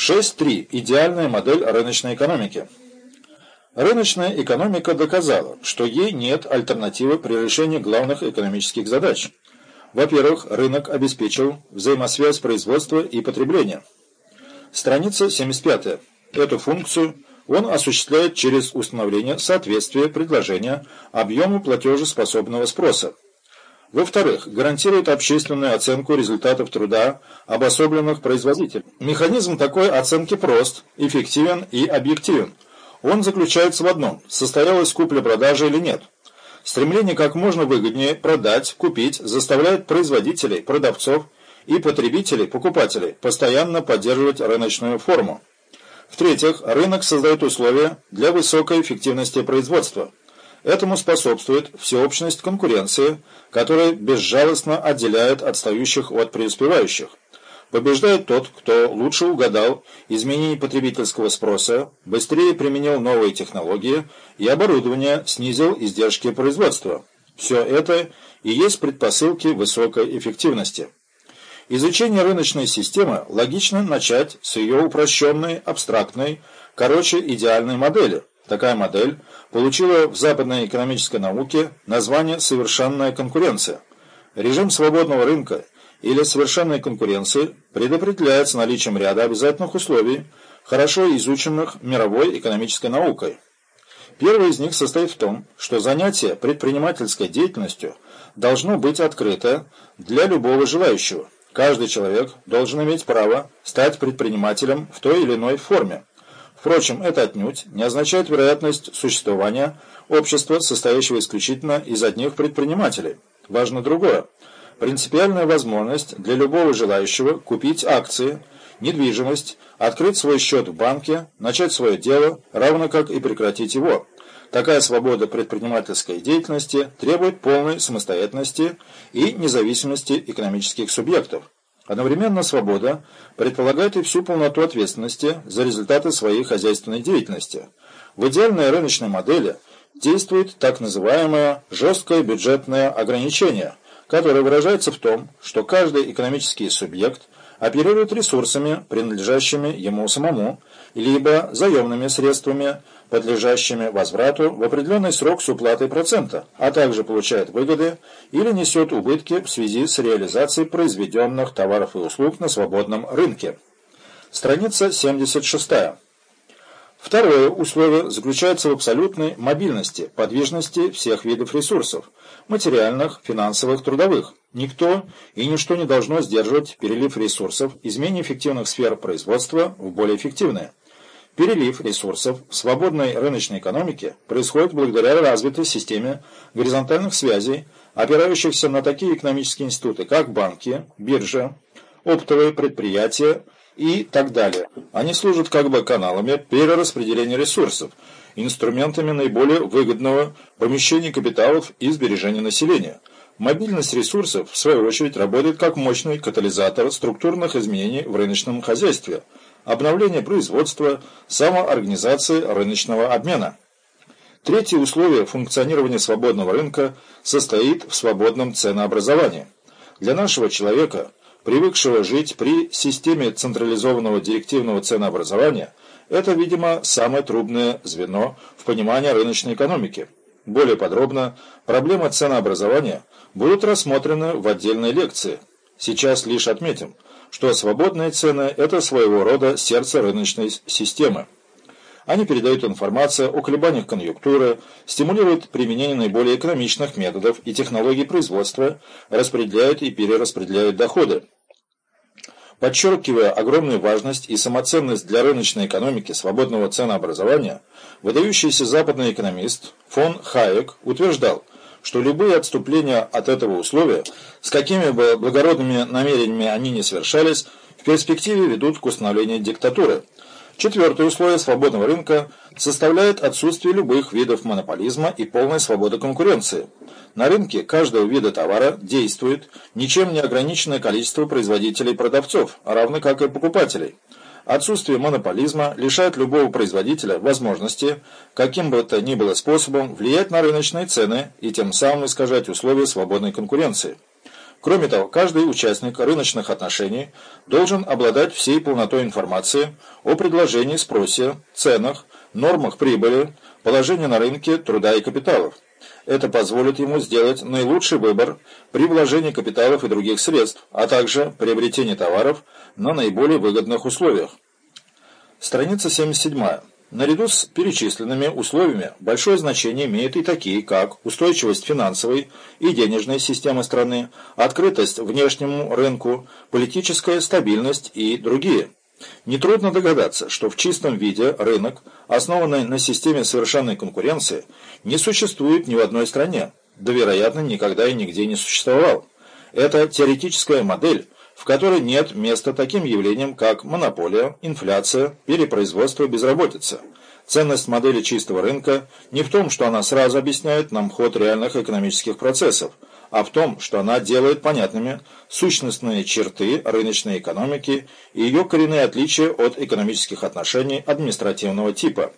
6.3. Идеальная модель рыночной экономики. Рыночная экономика доказала, что ей нет альтернативы при решении главных экономических задач. Во-первых, рынок обеспечил взаимосвязь производства и потребления. Страница 75. Эту функцию он осуществляет через установление соответствия предложения объему платежеспособного спроса. Во-вторых, гарантирует общественную оценку результатов труда обособленных производителей. Механизм такой оценки прост, эффективен и объективен. Он заключается в одном – состоялась купля-продажа или нет. Стремление как можно выгоднее продать, купить заставляет производителей, продавцов и потребителей, покупателей постоянно поддерживать рыночную форму. В-третьих, рынок создает условия для высокой эффективности производства – Этому способствует всеобщность конкуренции, которая безжалостно отделяет отстающих от преуспевающих. Побеждает тот, кто лучше угадал изменение потребительского спроса, быстрее применил новые технологии и оборудование, снизил издержки производства. Все это и есть предпосылки высокой эффективности. Изучение рыночной системы логично начать с ее упрощенной, абстрактной, короче, идеальной модели. Такая модель – получила в западной экономической науке название «совершенная конкуренция». Режим свободного рынка или совершенной конкуренции предопределяется наличием ряда обязательных условий, хорошо изученных мировой экономической наукой. Первый из них состоит в том, что занятие предпринимательской деятельностью должно быть открыто для любого желающего. Каждый человек должен иметь право стать предпринимателем в той или иной форме. Впрочем, это отнюдь не означает вероятность существования общества, состоящего исключительно из одних предпринимателей. Важно другое. Принципиальная возможность для любого желающего купить акции, недвижимость, открыть свой счет в банке, начать свое дело, равно как и прекратить его. Такая свобода предпринимательской деятельности требует полной самостоятельности и независимости экономических субъектов. Одновременно свобода предполагает и всю полноту ответственности за результаты своей хозяйственной деятельности. В идеальной рыночной модели действует так называемое жесткое бюджетное ограничение, которое выражается в том, что каждый экономический субъект оперирует ресурсами, принадлежащими ему самому, либо заемными средствами, подлежащими возврату в определенный срок с уплатой процента, а также получает выгоды или несет убытки в связи с реализацией произведенных товаров и услуг на свободном рынке. Страница 76. Второе условие заключается в абсолютной мобильности, подвижности всех видов ресурсов – материальных, финансовых, трудовых. Никто и ничто не должно сдерживать перелив ресурсов из менее эффективных сфер производства в более эффективные. Перелив ресурсов в свободной рыночной экономике происходит благодаря развитой системе горизонтальных связей, опирающихся на такие экономические институты, как банки, биржа, оптовые предприятия и так далее. Они служат как бы каналами перераспределения ресурсов, инструментами наиболее выгодного помещения капиталов и сбережения населения. Мобильность ресурсов, в свою очередь, работает как мощный катализатор структурных изменений в рыночном хозяйстве – обновление производства, самоорганизации рыночного обмена. Третье условие функционирования свободного рынка состоит в свободном ценообразовании. Для нашего человека, привыкшего жить при системе централизованного директивного ценообразования, это, видимо, самое трудное звено в понимании рыночной экономики. Более подробно проблемы ценообразования будут рассмотрены в отдельной лекции. Сейчас лишь отметим – что свободные цены – это своего рода сердце рыночной системы. Они передают информацию о колебаниях конъюнктуры, стимулируют применение наиболее экономичных методов и технологий производства, распределяют и перераспределяют доходы. Подчеркивая огромную важность и самоценность для рыночной экономики свободного ценообразования, выдающийся западный экономист фон Хайек утверждал, что любые отступления от этого условия, с какими бы благородными намерениями они не совершались, в перспективе ведут к установлению диктатуры. Четвертое условие свободного рынка составляет отсутствие любых видов монополизма и полная свобода конкуренции. На рынке каждого вида товара действует ничем не ограниченное количество производителей и продавцов, равно как и покупателей. Отсутствие монополизма лишает любого производителя возможности, каким бы то ни было способом, влиять на рыночные цены и тем самым искажать условия свободной конкуренции. Кроме того, каждый участник рыночных отношений должен обладать всей полнотой информации о предложении, спросе, ценах, нормах прибыли, положении на рынке труда и капиталов. Это позволит ему сделать наилучший выбор при вложении капиталов и других средств, а также приобретении товаров на наиболее выгодных условиях. Страница 77. Наряду с перечисленными условиями большое значение имеют и такие, как устойчивость финансовой и денежной системы страны, открытость внешнему рынку, политическая стабильность и другие. Нетрудно догадаться, что в чистом виде рынок, основанный на системе совершенной конкуренции, не существует ни в одной стране, да, вероятно, никогда и нигде не существовал. Это теоретическая модель – в которой нет места таким явлениям, как монополия, инфляция, перепроизводство и безработица. Ценность модели чистого рынка не в том, что она сразу объясняет нам ход реальных экономических процессов, а в том, что она делает понятными сущностные черты рыночной экономики и ее коренные отличия от экономических отношений административного типа.